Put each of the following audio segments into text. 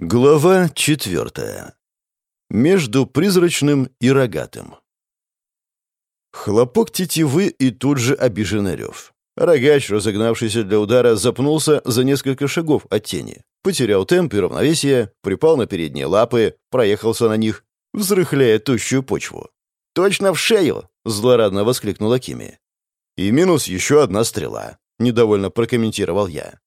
Глава четвертая. Между призрачным и рогатым. Хлопок тетивы и тут же обиженный рев. Рогач, разогнавшийся для удара, запнулся за несколько шагов от тени. Потерял темп и равновесие, припал на передние лапы, проехался на них, взрыхляя тощую почву. «Точно в шею!» — злорадно воскликнула Кими. «И минус еще одна стрела», — недовольно прокомментировал я.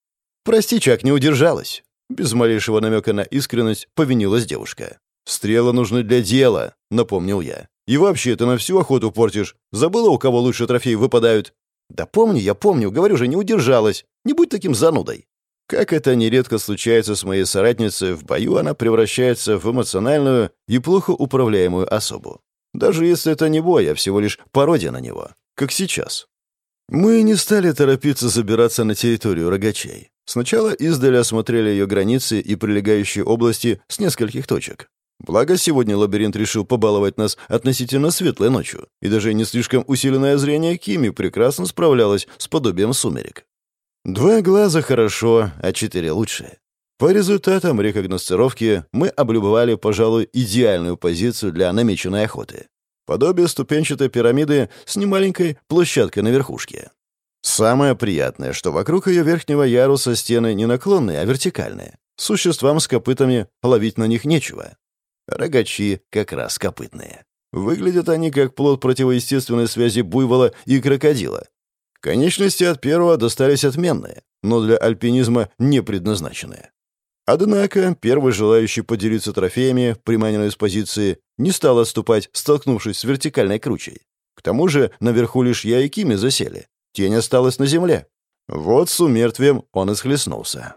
«Прости, Чак, не удержалась». Без малейшего намека на искренность повинилась девушка. «Стрелы нужны для дела», — напомнил я. «И вообще, ты на всю охоту портишь. Забыла, у кого лучше трофеи выпадают?» «Да помню, я помню. Говорю же, не удержалась. Не будь таким занудой». Как это нередко случается с моей соратницей, в бою она превращается в эмоциональную и плохо управляемую особу. Даже если это не бой, а всего лишь пародия на него. Как сейчас. Мы не стали торопиться забираться на территорию рогачей. Сначала издали осмотрели ее границы и прилегающие области с нескольких точек. Благо, сегодня лабиринт решил побаловать нас относительно светлой ночью, и даже не слишком усиленное зрение Кими прекрасно справлялось с подобием сумерек. Два глаза хорошо, а четыре лучше. По результатам рекогносцировки мы облюбовали, пожалуй, идеальную позицию для намеченной охоты. Подобие ступенчатой пирамиды с немаленькой площадкой на верхушке. Самое приятное, что вокруг ее верхнего яруса стены не наклонные, а вертикальные. Существам с копытами ловить на них нечего. Рогачи как раз копытные. Выглядят они как плод противоестественной связи буйвола и крокодила. Конечности от первого достались отменные, но для альпинизма не предназначенные. Однако первый желающий поделиться трофеями, приманенный из позиции, не стал отступать, столкнувшись с вертикальной кручей. К тому же наверху лишь я и Кими засели. Тень осталась на земле. Вот с умертвием он и схлестнулся.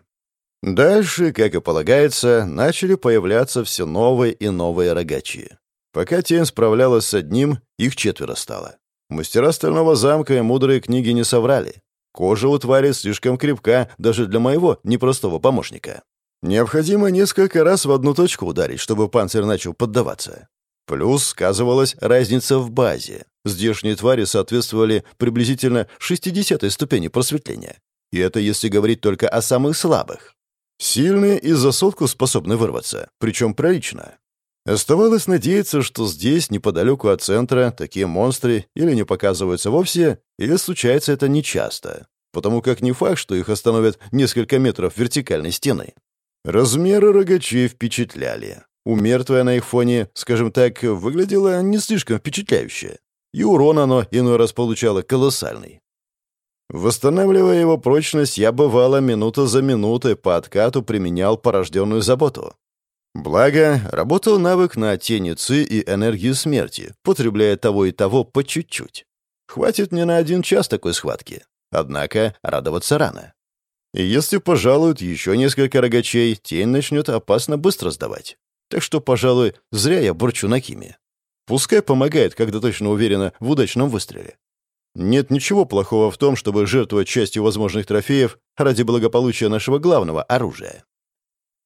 Дальше, как и полагается, начали появляться все новые и новые рогачи. Пока тень справлялась с одним, их четверо стало. Мастера Стального замка и мудрые книги не соврали. Кожа у твари слишком крепка даже для моего непростого помощника. Необходимо несколько раз в одну точку ударить, чтобы панцирь начал поддаваться. Плюс сказывалась разница в базе. Здешние твари соответствовали приблизительно 60-й ступени просветления. И это если говорить только о самых слабых. Сильные и за сотку способны вырваться, причем прилично. Оставалось надеяться, что здесь, неподалеку от центра, такие монстры или не показываются вовсе, или случается это нечасто, потому как не факт, что их остановят несколько метров вертикальной стены. Размеры рогачей впечатляли. У на их фоне, скажем так, выглядело не слишком впечатляюще. И урон оно иной раз получало колоссальный. Восстанавливая его прочность, я бывало минута за минутой по откату применял порожденную заботу. Благо, работал навык на тени ци и энергию смерти, потребляя того и того по чуть-чуть. Хватит мне на один час такой схватки. Однако радоваться рано. И если пожалуют еще несколько рогачей, тень начнет опасно быстро сдавать. Так что, пожалуй, зря я бурчу на Киме. Пускай помогает, когда точно уверена в удачном выстреле. Нет ничего плохого в том, чтобы жертвовать частью возможных трофеев ради благополучия нашего главного оружия.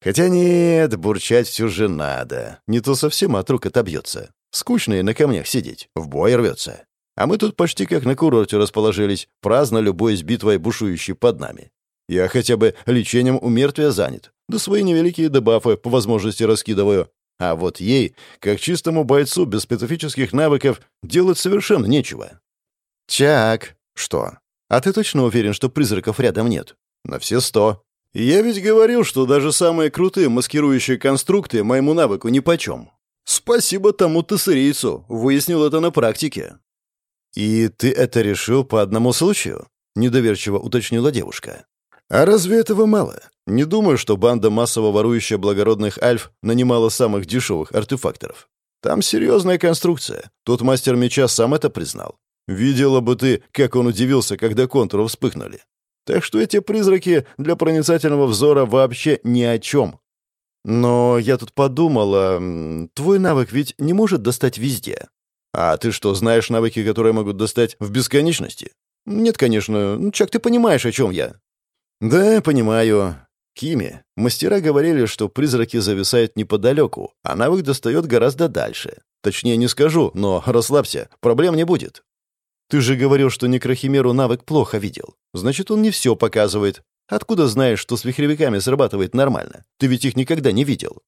Хотя нет, бурчать все же надо. Не то совсем от рук отобьется. Скучно и на камнях сидеть, в бой рвется. А мы тут почти как на курорте расположились, праздно любой с битвой бушующей под нами. Я хотя бы лечением у мертвия занят, да свои невеликие дебафы по возможности раскидываю. А вот ей, как чистому бойцу без специфических навыков, делать совершенно нечего. «Чак!» «Что? А ты точно уверен, что призраков рядом нет?» «На все сто». «Я ведь говорил, что даже самые крутые маскирующие конструкты моему навыку нипочем. Спасибо тому тессерийцу, выяснил это на практике». «И ты это решил по одному случаю?» — недоверчиво уточнила девушка. А разве этого мало? Не думаю, что банда массово ворующая благородных альф нанимала самых дешевых артефакторов. Там серьезная конструкция. Тут мастер меча сам это признал. Видела бы ты, как он удивился, когда контуры вспыхнули. Так что эти призраки для проницательного взора вообще ни о чем. Но я тут подумала, твой навык ведь не может достать везде. А ты что, знаешь навыки, которые могут достать в бесконечности? Нет, конечно. Чак, ты понимаешь, о чем я. «Да, понимаю. Кими, мастера говорили, что призраки зависают неподалеку, а навык достает гораздо дальше. Точнее не скажу, но расслабься, проблем не будет. Ты же говорил, что некрохимеру навык плохо видел. Значит, он не все показывает. Откуда знаешь, что с вихревиками срабатывает нормально? Ты ведь их никогда не видел.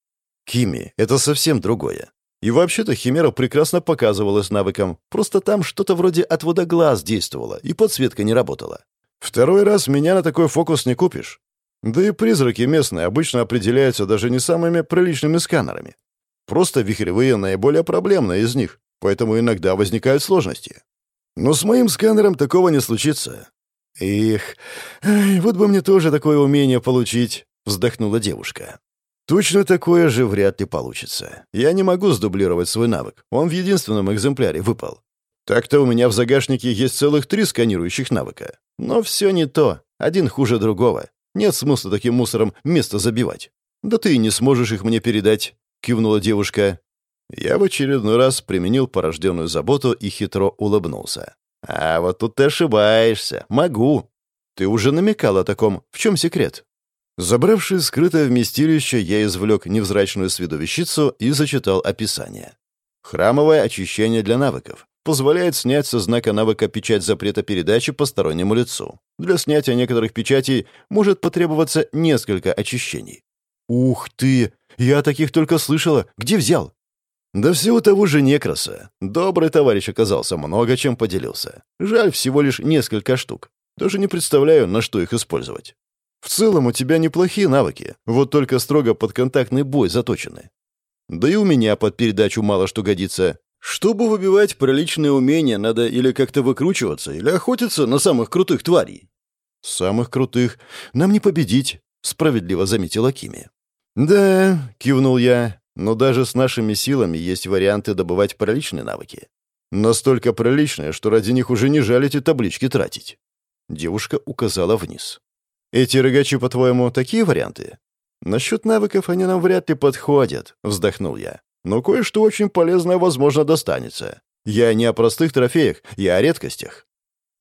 Кими — это совсем другое. И вообще-то Химера прекрасно показывалась навыком, просто там что-то вроде отвода глаз действовало, и подсветка не работала. Второй раз меня на такой фокус не купишь. Да и призраки местные обычно определяются даже не самыми приличными сканерами. Просто вихревые наиболее проблемные из них, поэтому иногда возникают сложности. Но с моим сканером такого не случится. Их, вот бы мне тоже такое умение получить, вздохнула девушка. Точно такое же вряд ли получится. Я не могу сдублировать свой навык. Он в единственном экземпляре выпал. Так-то у меня в загашнике есть целых три сканирующих навыка. Но все не то. Один хуже другого. Нет смысла таким мусором место забивать. Да ты и не сможешь их мне передать, кивнула девушка. Я в очередной раз применил порожденную заботу и хитро улыбнулся. «А вот тут ты ошибаешься. Могу. Ты уже намекал о таком. В чем секрет?» Забравшись скрытое вместилище, я извлек невзрачную с виду вещицу и зачитал описание. Храмовое очищение для навыков. Позволяет снять со знака навыка печать запрета передачи постороннему лицу. Для снятия некоторых печатей может потребоваться несколько очищений. «Ух ты! Я таких только слышала. Где взял?» Да всего того же некраса. Добрый товарищ оказался, много чем поделился. Жаль, всего лишь несколько штук. Даже не представляю, на что их использовать. В целом у тебя неплохие навыки, вот только строго под контактный бой заточены. Да и у меня под передачу мало что годится. Чтобы выбивать приличные умения, надо или как-то выкручиваться, или охотиться на самых крутых тварей. Самых крутых нам не победить, справедливо заметила Кими. Да, кивнул я, но даже с нашими силами есть варианты добывать приличные навыки. Настолько приличные, что ради них уже не жаль эти таблички тратить. Девушка указала вниз. «Эти рыгачи, по-твоему, такие варианты?» «Насчет навыков они нам вряд ли подходят», — вздохнул я. «Но кое-что очень полезное, возможно, достанется. Я не о простых трофеях, я о редкостях».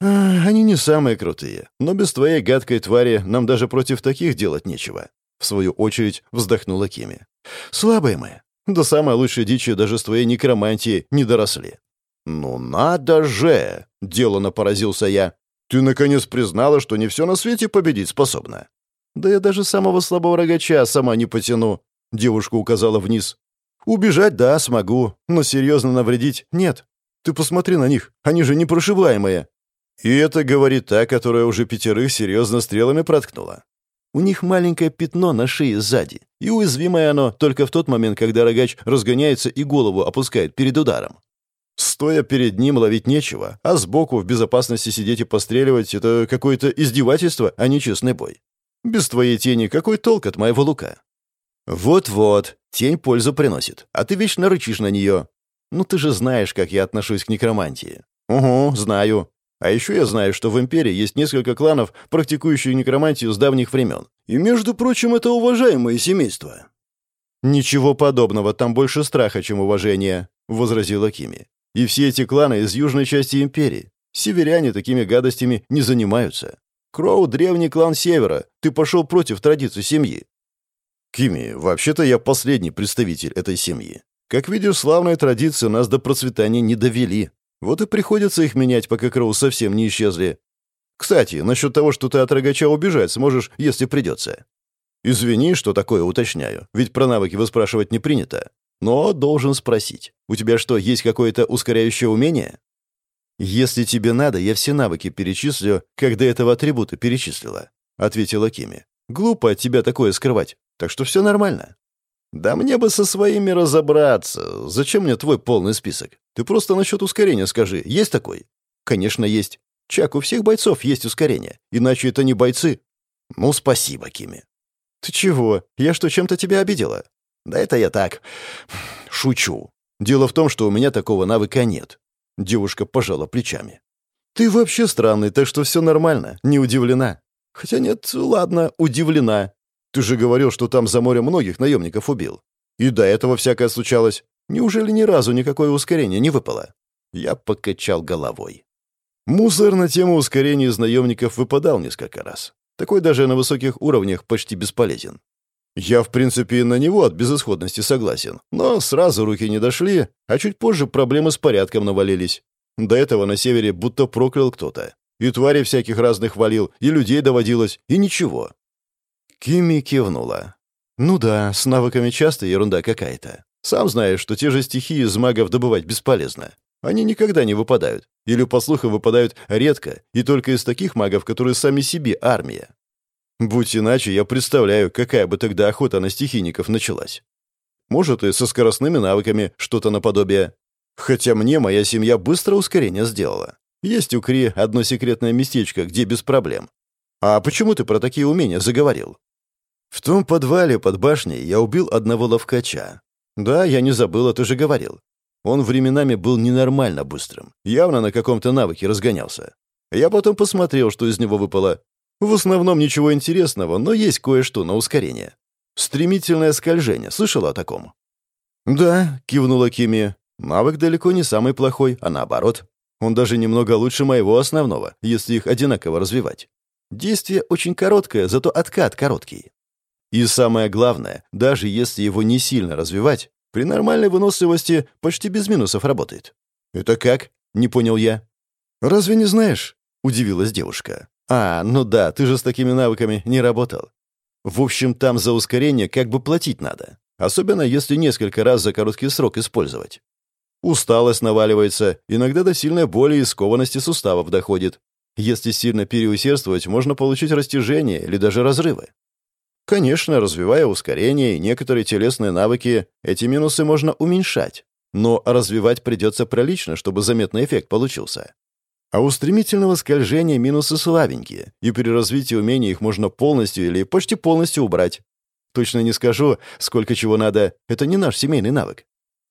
«Они не самые крутые, но без твоей гадкой твари нам даже против таких делать нечего», — в свою очередь вздохнула Кими. Слабые мы. До самой лучшей дичи даже с твоей некромантией не доросли. «Ну надо же!» — делано поразился я. «Ты, наконец, признала, что не все на свете победить способна». «Да я даже самого слабого рогача сама не потяну», — девушка указала вниз. «Убежать, да, смогу, но серьезно навредить — нет. Ты посмотри на них, они же непрошибаемые». И это говорит та, которая уже пятерых серьезно стрелами проткнула. У них маленькое пятно на шее сзади, и уязвимое оно только в тот момент, когда рогач разгоняется и голову опускает перед ударом. Стоя перед ним ловить нечего, а сбоку в безопасности сидеть и постреливать — это какое-то издевательство, а не честный бой. Без твоей тени какой толк от моего лука? Вот-вот, тень пользу приносит, а ты вечно рычишь на нее. Ну ты же знаешь, как я отношусь к некромантии. Угу, знаю. А еще я знаю, что в Империи есть несколько кланов, практикующих некромантию с давних времен. И, между прочим, это уважаемое семейство». «Ничего подобного, там больше страха, чем уважения», — возразила Кими. «И все эти кланы из южной части Империи. Северяне такими гадостями не занимаются. Кроу — древний клан Севера. Ты пошел против традиций семьи». «Кими, вообще-то я последний представитель этой семьи. Как видишь, славные традиции нас до процветания не довели. Вот и приходится их менять, пока Кроу совсем не исчезли. Кстати, насчет того, что ты от рогача убежать сможешь, если придется. Извини, что такое уточняю, ведь про навыки выспрашивать не принято. Но должен спросить. У тебя что, есть какое-то ускоряющее умение? Если тебе надо, я все навыки перечислю, когда этого атрибута перечислила, ответила Кими. Глупо от тебя такое скрывать, так что все нормально. «Да мне бы со своими разобраться. Зачем мне твой полный список? Ты просто насчет ускорения скажи. Есть такой?» «Конечно, есть. Чак, у всех бойцов есть ускорение. Иначе это не бойцы». «Ну, спасибо, Кими». «Ты чего? Я что, чем-то тебя обидела?» «Да это я так. Шучу. Дело в том, что у меня такого навыка нет». Девушка пожала плечами. «Ты вообще странный, так что все нормально. Не удивлена». «Хотя нет, ладно, удивлена. Ты же говорил, что там за море многих наемников убил. И до этого всякое случалось. Неужели ни разу никакое ускорение не выпало?» Я покачал головой. Мусор на тему ускорения из наемников выпадал несколько раз. Такой даже на высоких уровнях почти бесполезен. Я, в принципе, на него от безысходности согласен. Но сразу руки не дошли, а чуть позже проблемы с порядком навалились. До этого на севере будто проклял кто-то. И твари всяких разных валил, и людей доводилось, и ничего». Кими кивнула. «Ну да, с навыками часто ерунда какая-то. Сам знаешь, что те же стихии из магов добывать бесполезно. Они никогда не выпадают. Или, по слухам, выпадают редко, и только из таких магов, которые сами себе армия. Будь иначе, я представляю, какая бы тогда охота на стихийников началась. Может, и со скоростными навыками что-то наподобие. Хотя мне моя семья быстро ускорение сделала. Есть у Кри одно секретное местечко, где без проблем. А почему ты про такие умения заговорил? В том подвале под башней я убил одного ловкача. Да, я не забыл, ты же говорил. Он временами был ненормально быстрым, явно на каком-то навыке разгонялся. Я потом посмотрел, что из него выпало. В основном ничего интересного, но есть кое-что на ускорение. Стремительное скольжение. Слышала о таком? «Да», — кивнула Кими. «Навык далеко не самый плохой, а наоборот. Он даже немного лучше моего основного, если их одинаково развивать. Действие очень короткое, зато откат короткий. И самое главное, даже если его не сильно развивать, при нормальной выносливости почти без минусов работает. «Это как?» — не понял я. «Разве не знаешь?» — удивилась девушка. «А, ну да, ты же с такими навыками не работал. В общем, там за ускорение как бы платить надо. Особенно если несколько раз за короткий срок использовать. Усталость наваливается, иногда до сильной боли и скованности суставов доходит. Если сильно переусердствовать, можно получить растяжение или даже разрывы. Конечно, развивая ускорение и некоторые телесные навыки, эти минусы можно уменьшать. Но развивать придется прилично, чтобы заметный эффект получился. А у стремительного скольжения минусы слабенькие, и при развитии умений их можно полностью или почти полностью убрать. Точно не скажу, сколько чего надо, это не наш семейный навык.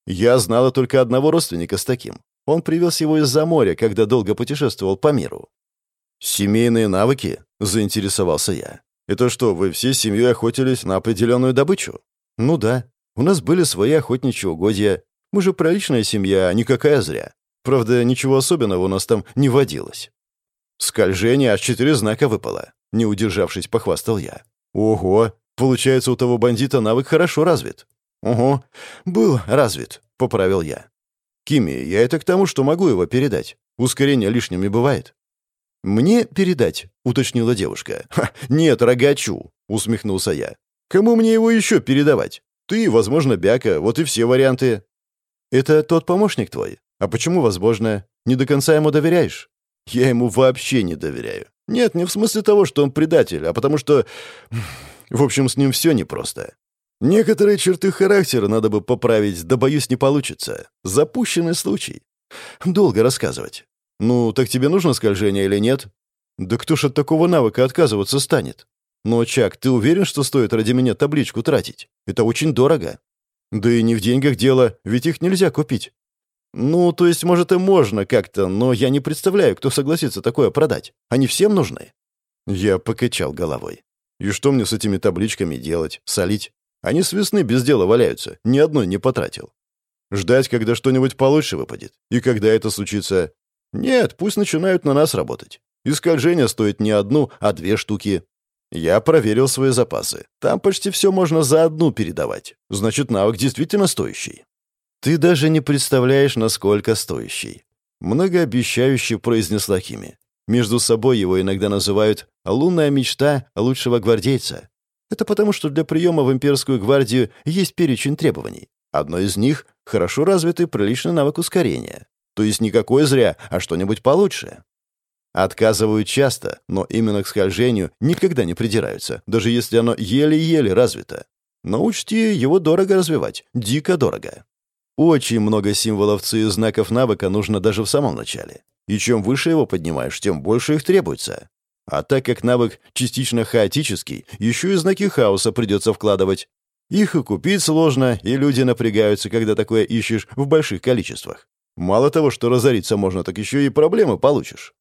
Я знала только одного родственника с таким. Он привез его из-за моря, когда долго путешествовал по миру. «Семейные навыки?» — заинтересовался я. «Это что, вы все семьей охотились на определенную добычу?» «Ну да. У нас были свои охотничьи угодья. Мы же приличная семья, а никакая зря. Правда, ничего особенного у нас там не водилось». «Скольжение аж четыре знака выпало», — не удержавшись, похвастал я. «Ого! Получается, у того бандита навык хорошо развит». «Ого! Был развит», — поправил я. «Кими, я это к тому, что могу его передать. Ускорение лишним не бывает». «Мне передать?» — уточнила девушка. «Ха, «Нет, рогачу!» — усмехнулся я. «Кому мне его еще передавать? Ты, возможно, Бяка, вот и все варианты». «Это тот помощник твой? А почему, возможно, не до конца ему доверяешь?» «Я ему вообще не доверяю. Нет, не в смысле того, что он предатель, а потому что... В общем, с ним все непросто. Некоторые черты характера надо бы поправить, да, боюсь, не получится. Запущенный случай. Долго рассказывать. «Ну, так тебе нужно скольжение или нет?» «Да кто ж от такого навыка отказываться станет?» «Но, Чак, ты уверен, что стоит ради меня табличку тратить? Это очень дорого». «Да и не в деньгах дело, ведь их нельзя купить». «Ну, то есть, может, и можно как-то, но я не представляю, кто согласится такое продать. Они всем нужны?» Я покачал головой. «И что мне с этими табличками делать? Солить? Они с весны без дела валяются, ни одной не потратил. Ждать, когда что-нибудь получше выпадет. И когда это случится, нет, пусть начинают на нас работать. И скольжение стоит не одну, а две штуки. Я проверил свои запасы. Там почти все можно за одну передавать. Значит, навык действительно стоящий. Ты даже не представляешь, насколько стоящий. Многообещающе произнесла Хими. Между собой его иногда называют «лунная мечта лучшего гвардейца». Это потому, что для приема в имперскую гвардию есть перечень требований. Одно из них — хорошо развитый приличный навык ускорения. То есть никакое зря, а что-нибудь получше. Отказывают часто, но именно к скольжению никогда не придираются, даже если оно еле-еле развито. Но учти, его дорого развивать, дико дорого. Очень много символов ци и знаков навыка нужно даже в самом начале. И чем выше его поднимаешь, тем больше их требуется. А так как навык частично хаотический, еще и знаки хаоса придется вкладывать. Их и купить сложно, и люди напрягаются, когда такое ищешь в больших количествах. Мало того, что разориться можно, так еще и проблемы получишь.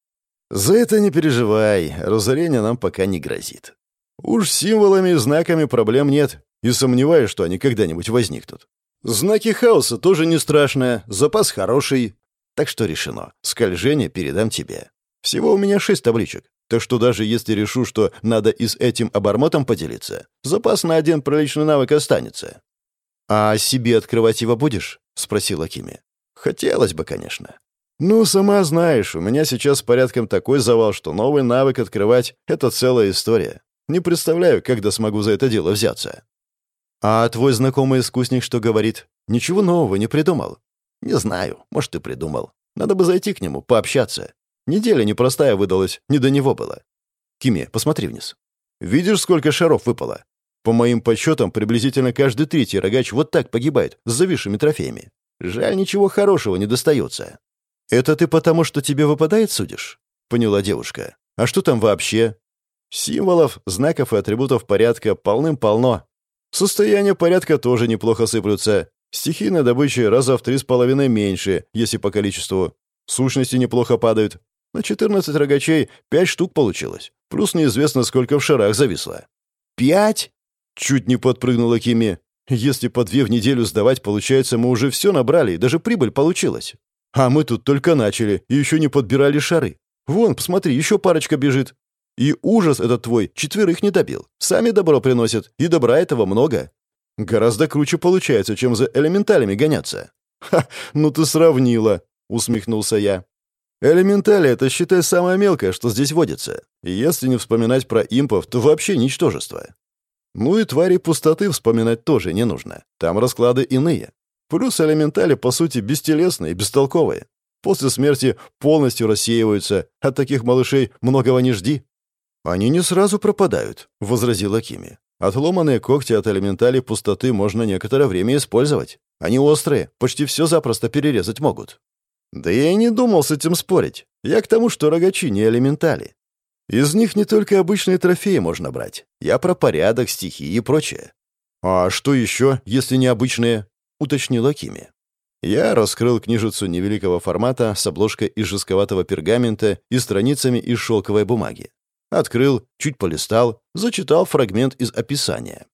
За это не переживай, разорение нам пока не грозит. Уж символами и знаками проблем нет, и сомневаюсь, что они когда-нибудь возникнут. Знаки хаоса тоже не страшное, запас хороший. Так что решено, скольжение передам тебе. Всего у меня шесть табличек, так что даже если решу, что надо и с этим обормотом поделиться, запас на один приличный навык останется. «А себе открывать его будешь?» — спросила Кими. Хотелось бы, конечно. «Ну, сама знаешь, у меня сейчас порядком такой завал, что новый навык открывать — это целая история. Не представляю, когда смогу за это дело взяться». «А твой знакомый искусник что говорит? Ничего нового не придумал?» «Не знаю. Может, и придумал. Надо бы зайти к нему, пообщаться. Неделя непростая выдалась, не до него было. Киме, посмотри вниз. Видишь, сколько шаров выпало? По моим подсчетам, приблизительно каждый третий рогач вот так погибает, с зависшими трофеями. Жаль, ничего хорошего не достается. «Это ты потому, что тебе выпадает, судишь?» — поняла девушка. «А что там вообще?» «Символов, знаков и атрибутов порядка полным-полно. Состояние порядка тоже неплохо сыплются. Стихийная добыча раза в три с половиной меньше, если по количеству. Сущности неплохо падают. На 14 рогачей пять штук получилось. Плюс неизвестно, сколько в шарах зависло. «Пять?» — чуть не подпрыгнула Кими. «Если по две в неделю сдавать, получается, мы уже все набрали, и даже прибыль получилась. А мы тут только начали, и еще не подбирали шары. Вон, посмотри, еще парочка бежит. И ужас этот твой четверых не добил. Сами добро приносят, и добра этого много. Гораздо круче получается, чем за элементалями гоняться». «Ха, ну ты сравнила», — усмехнулся я. «Элементали — это, считай, самое мелкое, что здесь водится. И если не вспоминать про импов, то вообще ничтожество. Ну и твари пустоты вспоминать тоже не нужно. Там расклады иные. Плюс элементали, по сути, бестелесные, бестолковые. После смерти полностью рассеиваются. От таких малышей многого не жди». «Они не сразу пропадают», — возразила Кими. Отломанные когти от элементали пустоты можно некоторое время использовать. Они острые, почти все запросто перерезать могут. Да я и не думал с этим спорить. Я к тому, что рогачи не элементали. Из них не только обычные трофеи можно брать. Я про порядок, стихии и прочее. «А что еще, если не обычные?» — уточнила Кими. Я раскрыл книжицу невеликого формата с обложкой из жестковатого пергамента и страницами из шелковой бумаги. Открыл, чуть полистал, зачитал фрагмент из описания.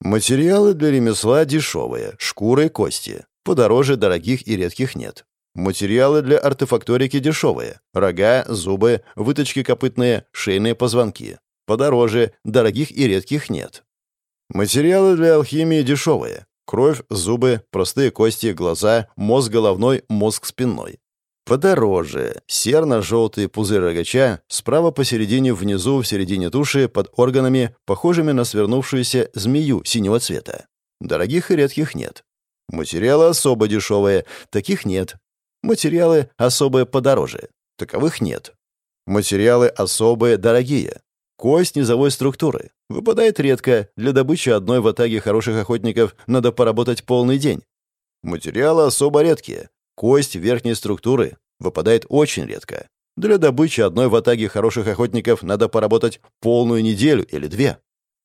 Материалы для ремесла дешевые, шкуры и кости. Подороже дорогих и редких нет. Материалы для артефакторики дешевые. Рога, зубы, выточки копытные, шейные позвонки. Подороже, дорогих и редких нет. Материалы для алхимии дешевые. Кровь, зубы, простые кости, глаза, мозг головной, мозг спинной. Подороже. Серно-желтый пузырь рогача, справа посередине внизу в середине туши под органами, похожими на свернувшуюся змею синего цвета. Дорогих и редких нет. Материалы особо дешевые, таких нет. Материалы особые подороже, таковых нет. Материалы особые дорогие. Кость низовой структуры. Выпадает редко, для добычи одной в атаге хороших охотников надо поработать полный день. Материалы особо редкие. Кость верхней структуры выпадает очень редко. Для добычи одной в атаге хороших охотников надо поработать полную неделю или две.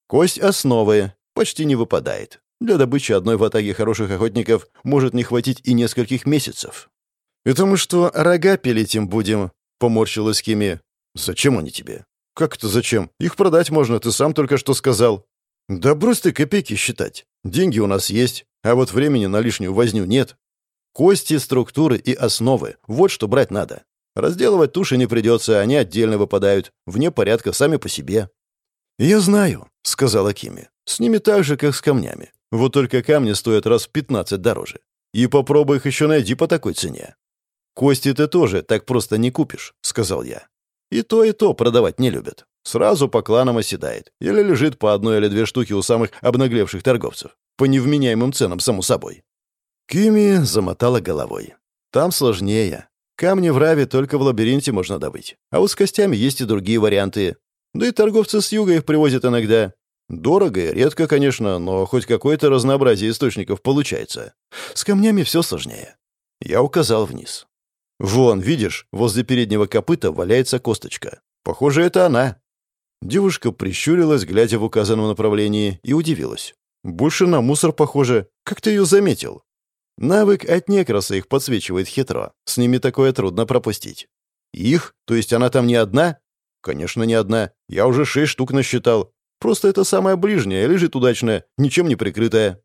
Кость основы почти не выпадает. Для добычи одной в атаге хороших охотников может не хватить и нескольких месяцев. «Это мы что, рога пилить им будем?» — поморщилась Кими. «Зачем они тебе?» «Как это зачем? Их продать можно, ты сам только что сказал». «Да брось ты копейки считать. Деньги у нас есть, а вот времени на лишнюю возню нет. Кости, структуры и основы — вот что брать надо. Разделывать туши не придется, они отдельно выпадают, вне порядка сами по себе». «Я знаю», — сказала Кими. «С ними так же, как с камнями. Вот только камни стоят раз в пятнадцать дороже. И попробуй их еще найди по такой цене». «Кости ты тоже так просто не купишь», — сказал я. «И то, и то продавать не любят. Сразу по кланам оседает. Или лежит по одной или две штуки у самых обнаглевших торговцев. По невменяемым ценам, само собой. Кими замотала головой. «Там сложнее. Камни в Раве только в лабиринте можно добыть. А вот с костями есть и другие варианты. Да и торговцы с юга их привозят иногда. Дорого и редко, конечно, но хоть какое-то разнообразие источников получается. С камнями все сложнее». Я указал вниз. «Вон, видишь, возле переднего копыта валяется косточка. Похоже, это она». Девушка прищурилась, глядя в указанном направлении, и удивилась. «Больше на мусор похоже. Как ты ее заметил?» Навык от некраса их подсвечивает хитро. С ними такое трудно пропустить. Их? То есть она там не одна? Конечно, не одна. Я уже шесть штук насчитал. Просто это самая ближняя, лежит удачная, ничем не прикрытая.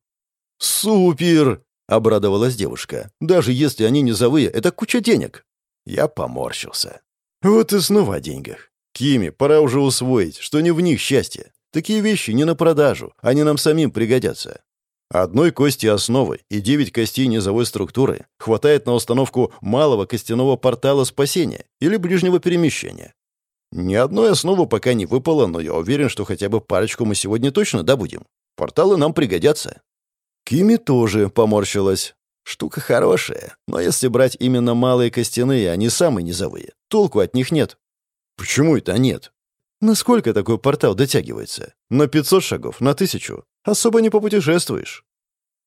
Супер! Обрадовалась девушка. Даже если они низовые, это куча денег. Я поморщился. Вот и снова о деньгах. Кими, пора уже усвоить, что не в них счастье. Такие вещи не на продажу, они нам самим пригодятся. Одной кости основы и девять костей низовой структуры хватает на установку малого костяного портала спасения или ближнего перемещения. Ни одной основы пока не выпало, но я уверен, что хотя бы парочку мы сегодня точно добудем. Порталы нам пригодятся. Кими тоже поморщилась. Штука хорошая, но если брать именно малые костяные, а не самые низовые, толку от них нет. Почему это нет? Насколько такой портал дотягивается? На 500 шагов, на тысячу? Особо не попутешествуешь.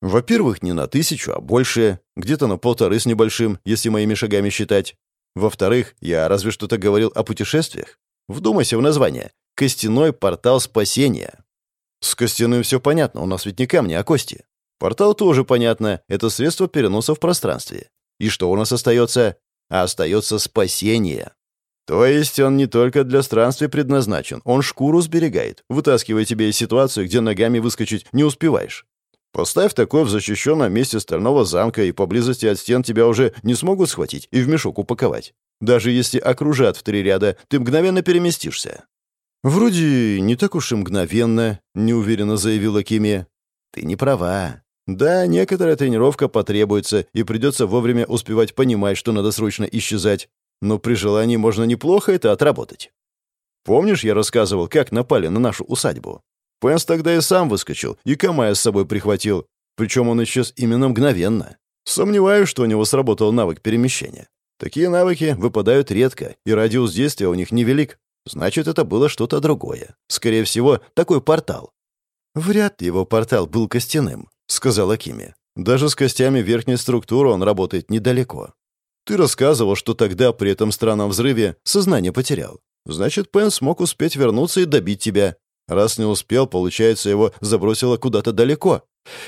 Во-первых, не на тысячу, а больше, где-то на полторы с небольшим, если моими шагами считать. Во-вторых, я разве что-то говорил о путешествиях. Вдумайся в название. Костяной портал спасения. С костяным все понятно, у нас ведь не камни, а кости. Портал тоже понятно, это средство переноса в пространстве. И что у нас остается? А остается спасение. То есть он не только для странствий предназначен, он шкуру сберегает, вытаскивая тебя из ситуации, где ногами выскочить не успеваешь. Поставь такое в защищенном месте стального замка, и поблизости от стен тебя уже не смогут схватить и в мешок упаковать. Даже если окружат в три ряда, ты мгновенно переместишься. «Вроде не так уж и мгновенно», — неуверенно заявила Кими. «Ты не права. Да, некоторая тренировка потребуется, и придется вовремя успевать понимать, что надо срочно исчезать но при желании можно неплохо это отработать. Помнишь, я рассказывал, как напали на нашу усадьбу? Пенс тогда и сам выскочил, и Камая с собой прихватил, причем он исчез именно мгновенно. Сомневаюсь, что у него сработал навык перемещения. Такие навыки выпадают редко, и радиус действия у них невелик. Значит, это было что-то другое. Скорее всего, такой портал. «Вряд ли его портал был костяным», — сказала Кими. «Даже с костями верхней структуры он работает недалеко. Ты рассказывал, что тогда при этом странном взрыве сознание потерял. Значит, Пен смог успеть вернуться и добить тебя. Раз не успел, получается, его забросило куда-то далеко.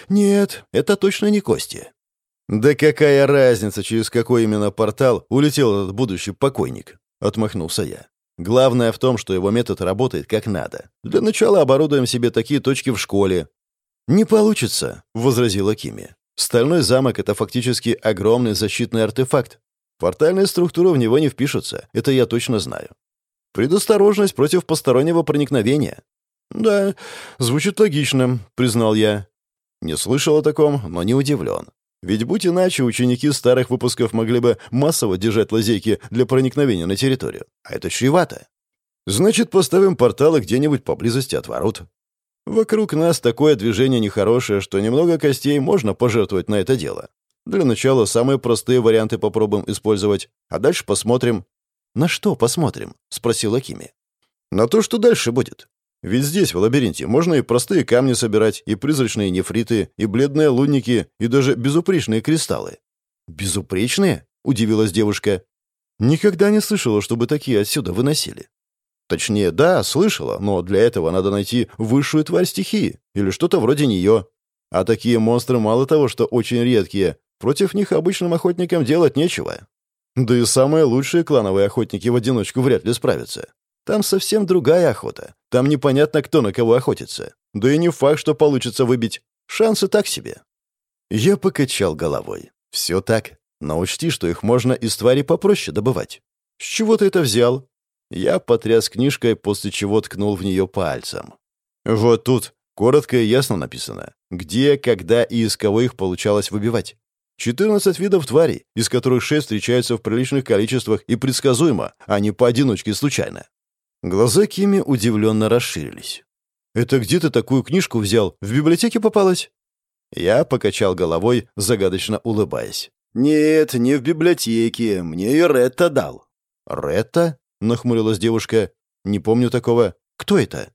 Нет, это точно не кости. Да какая разница, через какой именно портал улетел этот будущий покойник? Отмахнулся я. Главное в том, что его метод работает как надо. Для начала оборудуем себе такие точки в школе. «Не получится», — возразила Кими. «Стальной замок — это фактически огромный защитный артефакт. Портальные структуры в него не впишутся, это я точно знаю. Предосторожность против постороннего проникновения. Да, звучит логично, признал я. Не слышал о таком, но не удивлен. Ведь будь иначе, ученики старых выпусков могли бы массово держать лазейки для проникновения на территорию. А это чревато. Значит, поставим порталы где-нибудь поблизости от ворот. Вокруг нас такое движение нехорошее, что немного костей можно пожертвовать на это дело. Для начала самые простые варианты попробуем использовать, а дальше посмотрим». «На что посмотрим?» — спросила Кими. «На то, что дальше будет. Ведь здесь, в лабиринте, можно и простые камни собирать, и призрачные нефриты, и бледные лунники, и даже безупречные кристаллы». «Безупречные?» — удивилась девушка. «Никогда не слышала, чтобы такие отсюда выносили». Точнее, да, слышала, но для этого надо найти высшую тварь стихии или что-то вроде нее. А такие монстры мало того, что очень редкие, Против них обычным охотникам делать нечего. Да и самые лучшие клановые охотники в одиночку вряд ли справятся. Там совсем другая охота. Там непонятно, кто на кого охотится. Да и не факт, что получится выбить. Шансы так себе. Я покачал головой. Все так. Но учти, что их можно из твари попроще добывать. С чего ты это взял? Я потряс книжкой, после чего ткнул в нее пальцем. Вот тут коротко и ясно написано. Где, когда и из кого их получалось выбивать. 14 видов тварей, из которых 6 встречаются в приличных количествах и предсказуемо, а не поодиночке случайно. Глаза Кими удивленно расширились. «Это где ты такую книжку взял? В библиотеке попалась?» Я покачал головой, загадочно улыбаясь. «Нет, не в библиотеке. Мне и Ретта дал». «Ретта?» — нахмурилась девушка. «Не помню такого. Кто это?»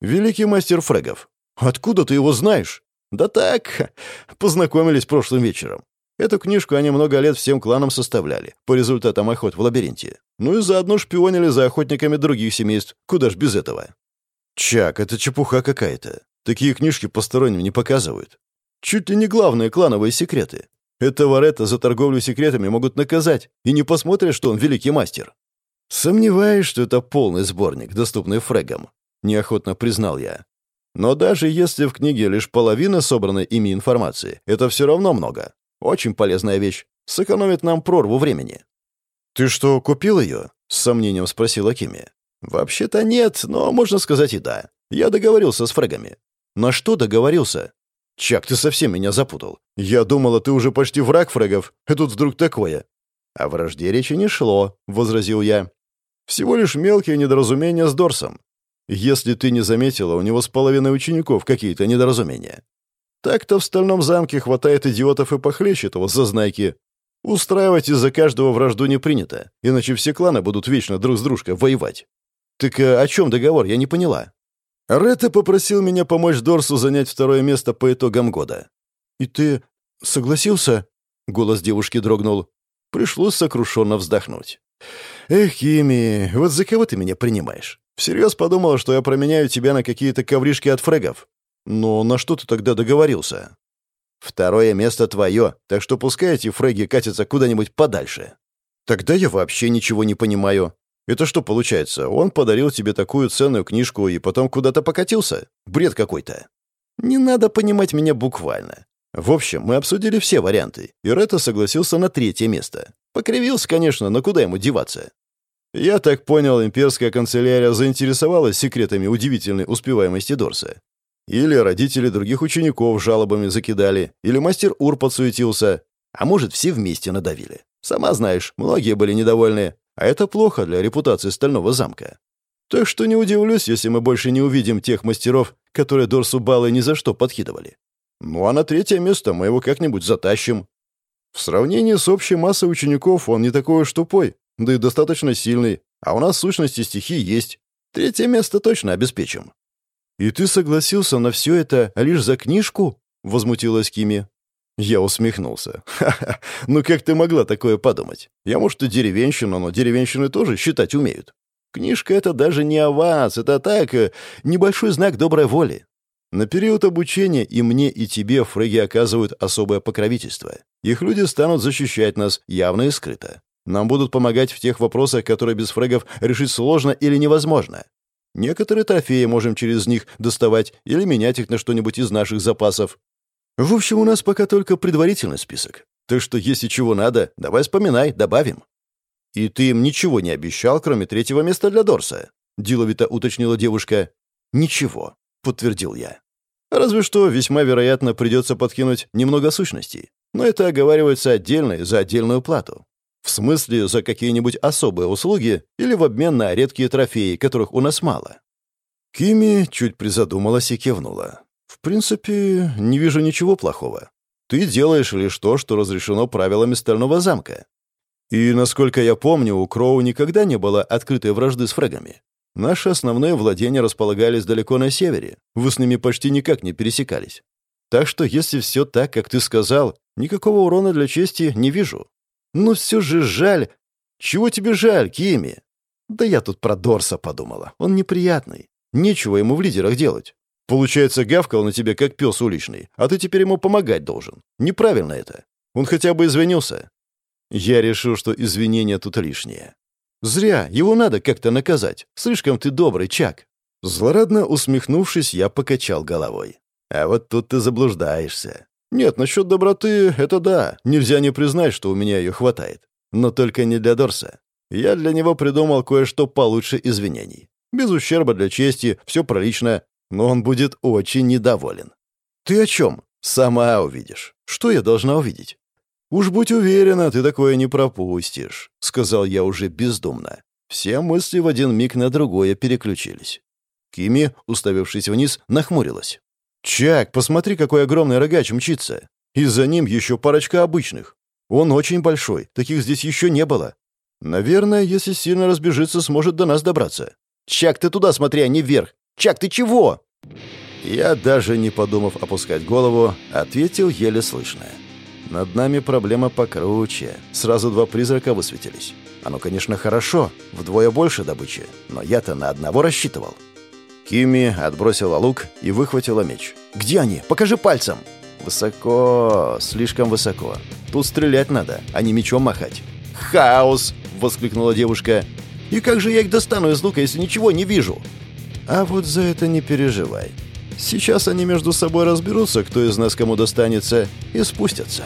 «Великий мастер фрегов». «Откуда ты его знаешь?» «Да так, познакомились прошлым вечером. Эту книжку они много лет всем кланам составляли, по результатам охот в лабиринте. Ну и заодно шпионили за охотниками других семейств. Куда ж без этого? Чак, это чепуха какая-то. Такие книжки посторонним не показывают. Чуть ли не главные клановые секреты. Этого Ретта за торговлю секретами могут наказать, и не посмотрят, что он великий мастер. Сомневаюсь, что это полный сборник, доступный фрегам. Неохотно признал я. Но даже если в книге лишь половина собранной ими информации, это все равно много. Очень полезная вещь. Сэкономит нам прорву времени». «Ты что, купил ее?» — с сомнением спросила Кими. «Вообще-то нет, но можно сказать и да. Я договорился с фрегами». «На что договорился?» «Чак, ты совсем меня запутал. Я думала, ты уже почти враг фрегов, а тут вдруг такое». «О вражде речи не шло», — возразил я. «Всего лишь мелкие недоразумения с Дорсом. Если ты не заметила, у него с половиной учеников какие-то недоразумения. Так-то в Стальном замке хватает идиотов и похлеще этого зазнайки. Устраивать из-за каждого вражду не принято, иначе все кланы будут вечно друг с дружкой воевать. Так э, о чем договор, я не поняла. Ретта попросил меня помочь Дорсу занять второе место по итогам года. «И ты согласился?» — голос девушки дрогнул. Пришлось сокрушенно вздохнуть. «Эх, Кими, вот за кого ты меня принимаешь? Всерьез подумала, что я променяю тебя на какие-то ковришки от фрегов. Но на что ты тогда договорился?» «Второе место твое, так что пускай эти фреги катятся куда-нибудь подальше». «Тогда я вообще ничего не понимаю. Это что получается? Он подарил тебе такую ценную книжку и потом куда-то покатился? Бред какой-то. Не надо понимать меня буквально. В общем, мы обсудили все варианты, и Ретта согласился на третье место. Покривился, конечно, но куда ему деваться? Я так понял, имперская канцелярия заинтересовалась секретами удивительной успеваемости Дорса. Или родители других учеников жалобами закидали, или мастер Ур подсуетился, а может, все вместе надавили. Сама знаешь, многие были недовольны, а это плохо для репутации Стального замка. Так что не удивлюсь, если мы больше не увидим тех мастеров, которые Дорсу Баллы ни за что подкидывали. Ну а на третье место мы его как-нибудь затащим. В сравнении с общей массой учеников он не такой уж тупой, да и достаточно сильный, а у нас сущности стихии есть. Третье место точно обеспечим». «И ты согласился на все это лишь за книжку?» — возмутилась Кими. Я усмехнулся. «Ха-ха, ну как ты могла такое подумать? Я, может, и деревенщина, но деревенщины тоже считать умеют. Книжка — это даже не аванс, это так, э, небольшой знак доброй воли. На период обучения и мне, и тебе фреги оказывают особое покровительство. Их люди станут защищать нас явно и скрыто. Нам будут помогать в тех вопросах, которые без фрегов решить сложно или невозможно. Некоторые трофеи можем через них доставать или менять их на что-нибудь из наших запасов. В общем, у нас пока только предварительный список. Так что, если чего надо, давай вспоминай, добавим. И ты им ничего не обещал, кроме третьего места для Дорса? Деловито уточнила девушка. Ничего, подтвердил я. Разве что весьма вероятно придется подкинуть немного сущностей. Но это оговаривается отдельно за отдельную плату. В смысле, за какие-нибудь особые услуги или в обмен на редкие трофеи, которых у нас мало. Кими чуть призадумалась и кивнула. «В принципе, не вижу ничего плохого. Ты делаешь лишь то, что разрешено правилами Стального замка. И, насколько я помню, у Кроу никогда не было открытой вражды с фрегами. Наши основные владения располагались далеко на севере. Вы с ними почти никак не пересекались. Так что, если все так, как ты сказал, никакого урона для чести не вижу. Но все же жаль. Чего тебе жаль, Кими? Да я тут про Дорса подумала. Он неприятный. Нечего ему в лидерах делать. Получается, гавкал на тебя, как пес уличный, а ты теперь ему помогать должен. Неправильно это. Он хотя бы извинился. Я решил, что извинения тут лишние. Зря, его надо как-то наказать. Слишком ты добрый, Чак. Злорадно усмехнувшись, я покачал головой. А вот тут ты заблуждаешься. Нет, насчет доброты — это да. Нельзя не признать, что у меня ее хватает. Но только не для Дорса. Я для него придумал кое-что получше извинений. Без ущерба для чести, все пролично, но он будет очень недоволен. «Ты о чем?» «Сама увидишь. Что я должна увидеть?» «Уж будь уверена, ты такое не пропустишь», — сказал я уже бездумно. Все мысли в один миг на другое переключились. Кими, уставившись вниз, нахмурилась. «Чак, посмотри, какой огромный рогач мчится. И за ним еще парочка обычных. Он очень большой, таких здесь еще не было. Наверное, если сильно разбежится, сможет до нас добраться. Чак, ты туда смотри, а не вверх. Чак, ты чего?» Я, даже не подумав опускать голову, ответил еле слышно. «Над нами проблема покруче. Сразу два призрака высветились. Оно, конечно, хорошо, вдвое больше добычи, но я-то на одного рассчитывал». Кими отбросила лук и выхватила меч. «Где они? Покажи пальцем!» «Высоко, слишком высоко. Тут стрелять надо, а не мечом махать». «Хаос!» — воскликнула девушка. «И как же я их достану из лука, если ничего не вижу?» А вот за это не переживай. Сейчас они между собой разберутся, кто из нас кому достанется, и спустятся.